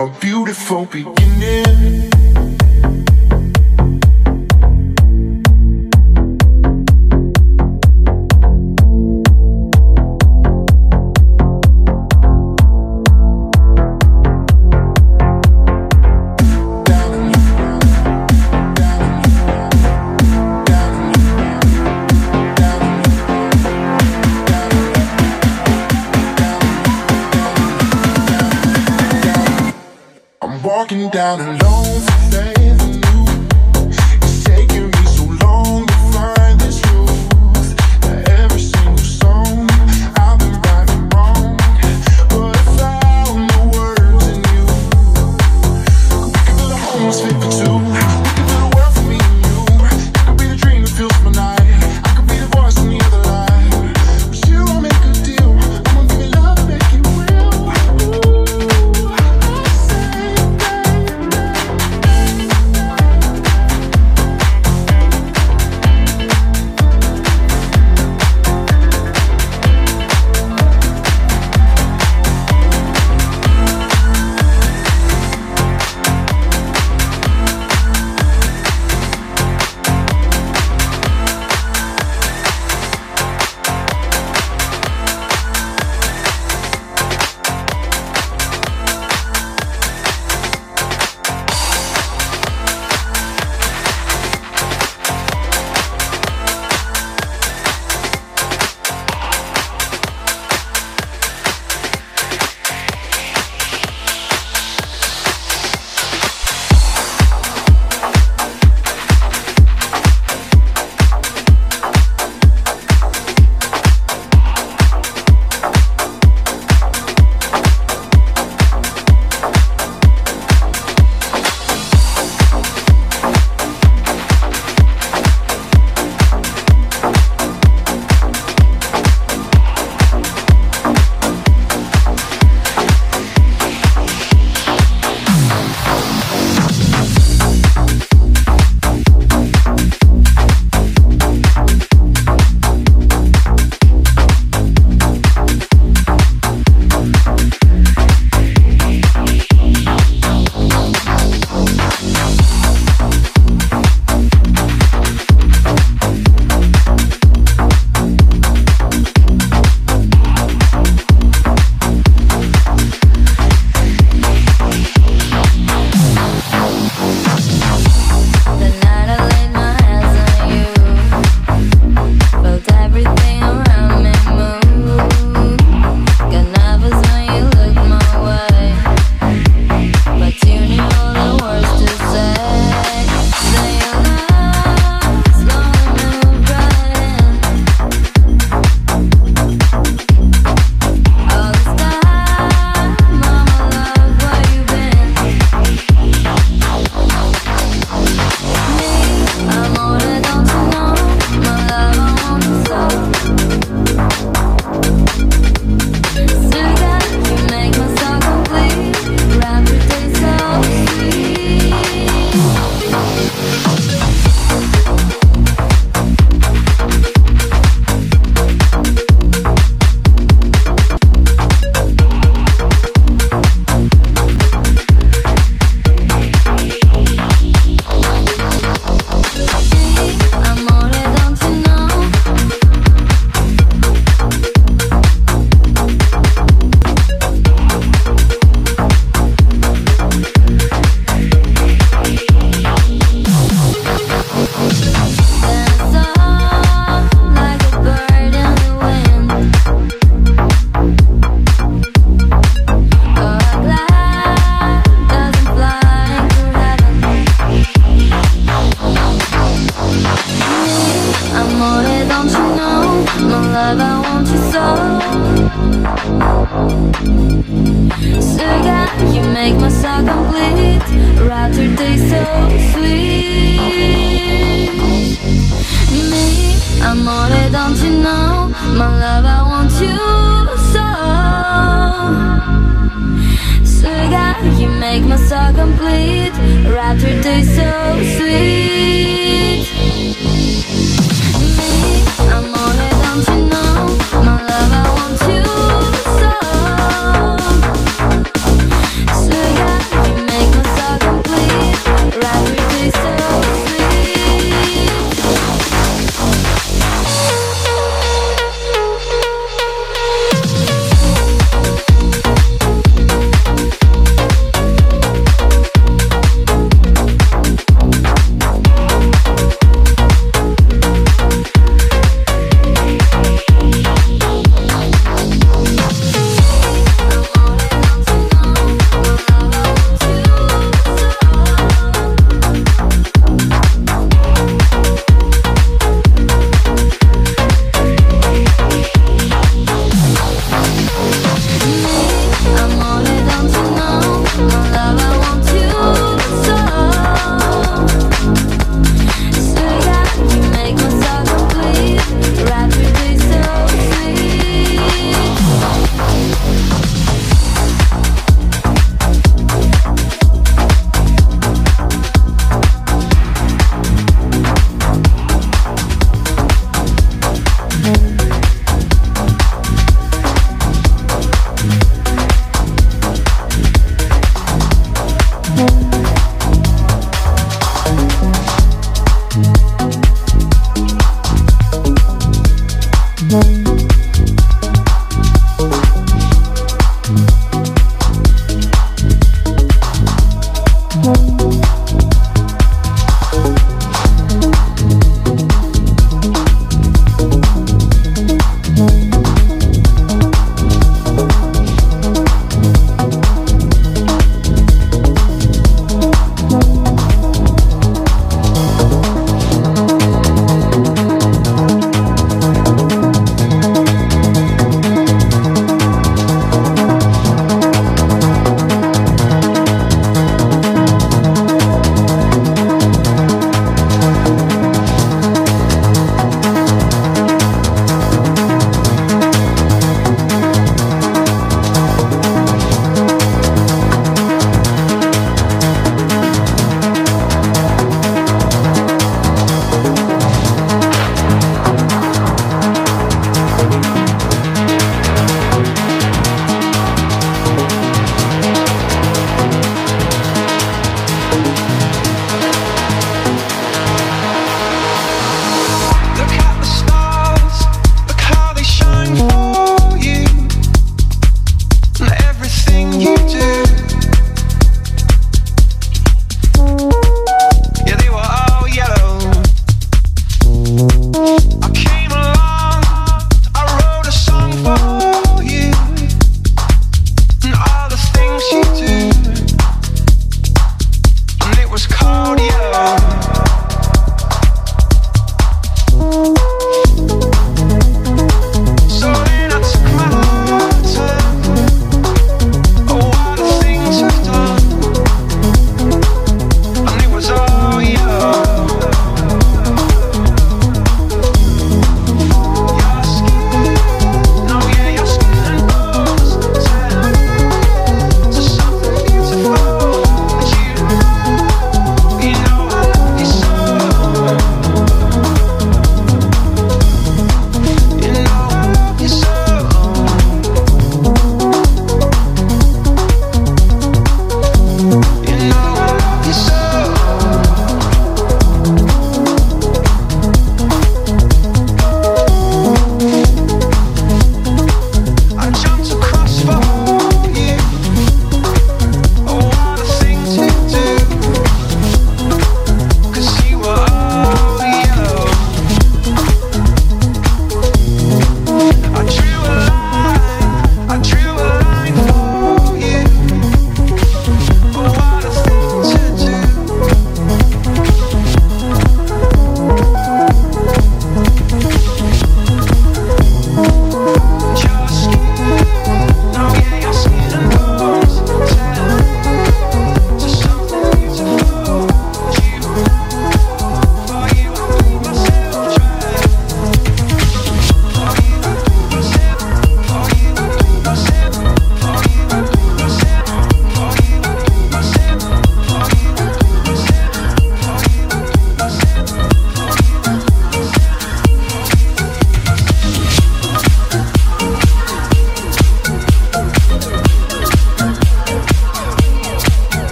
A beautiful beginning.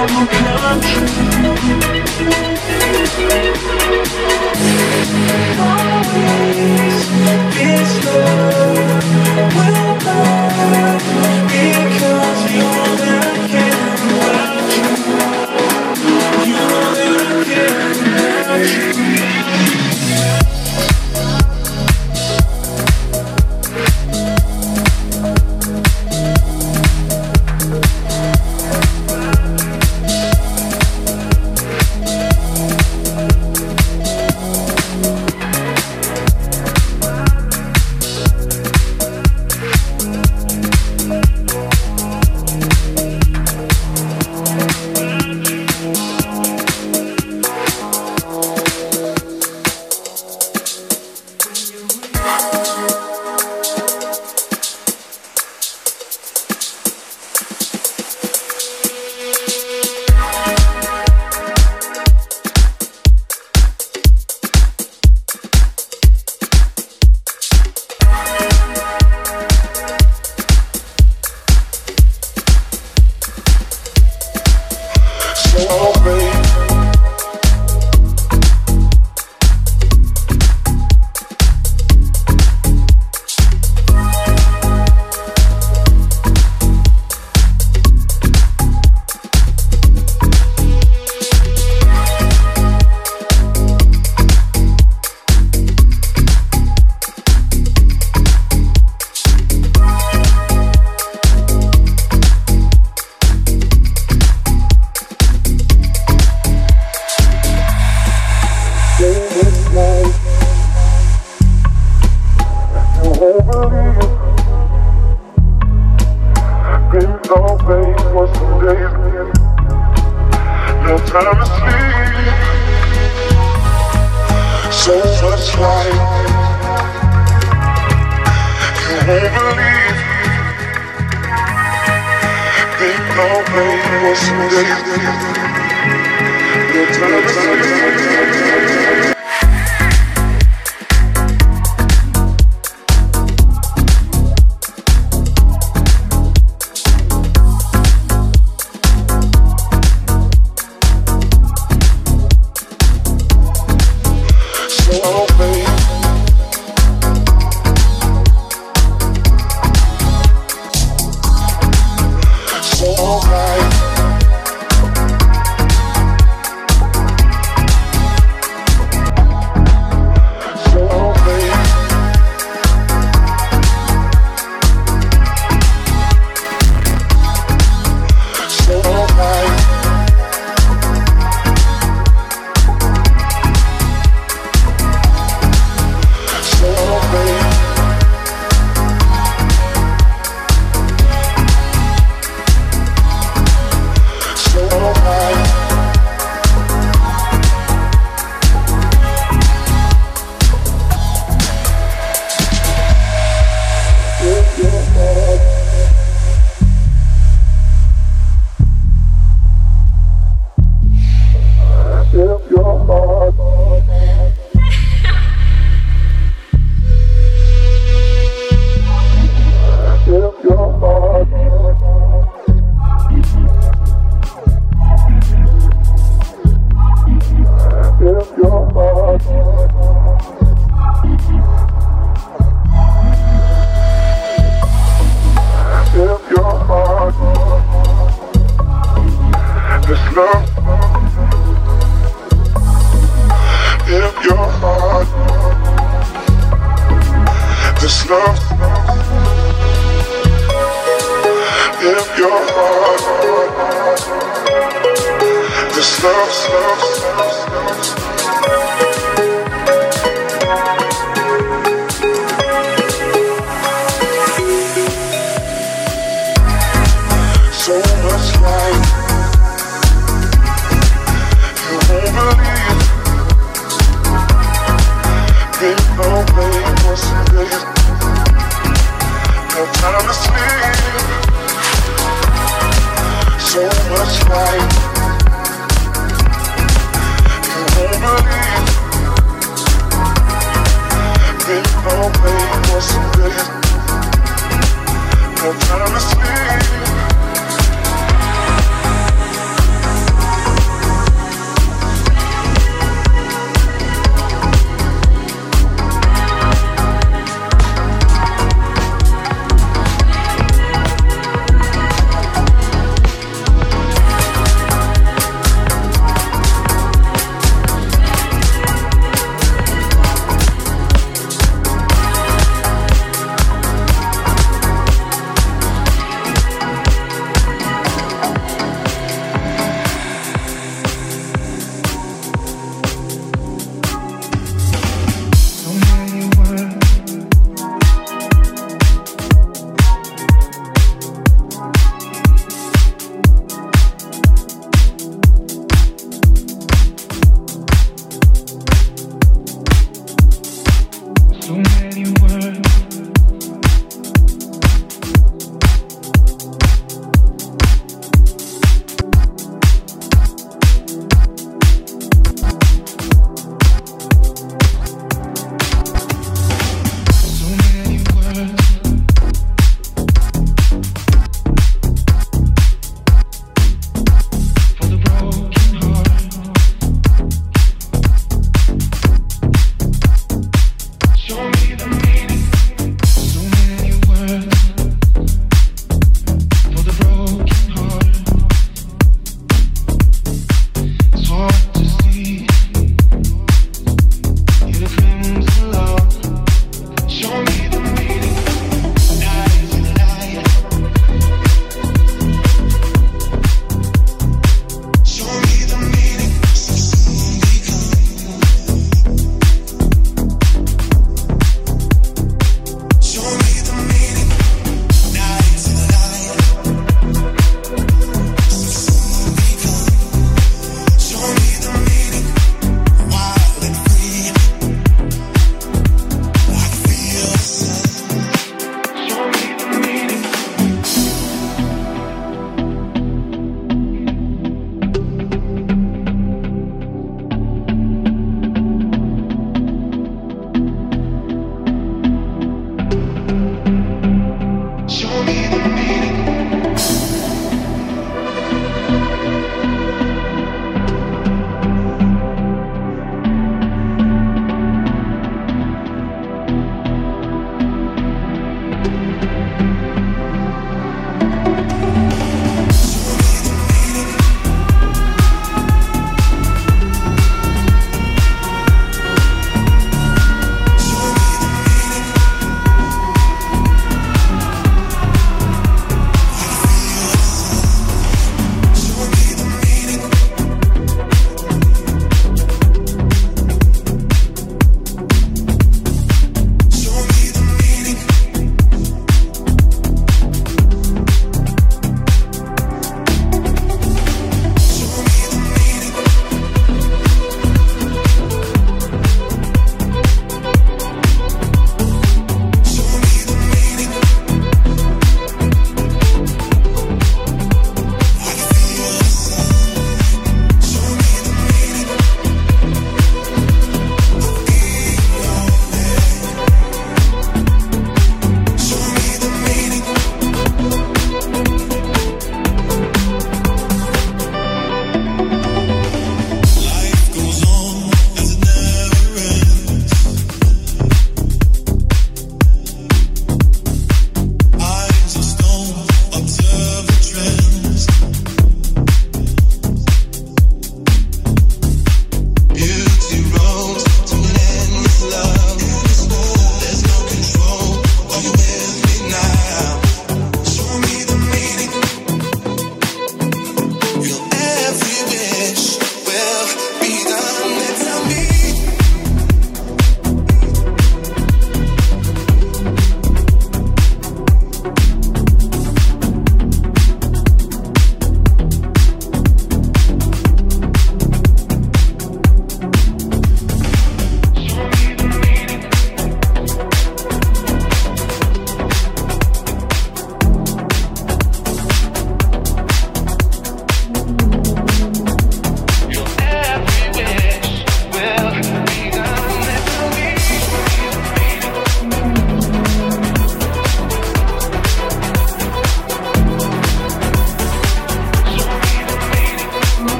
Always be slow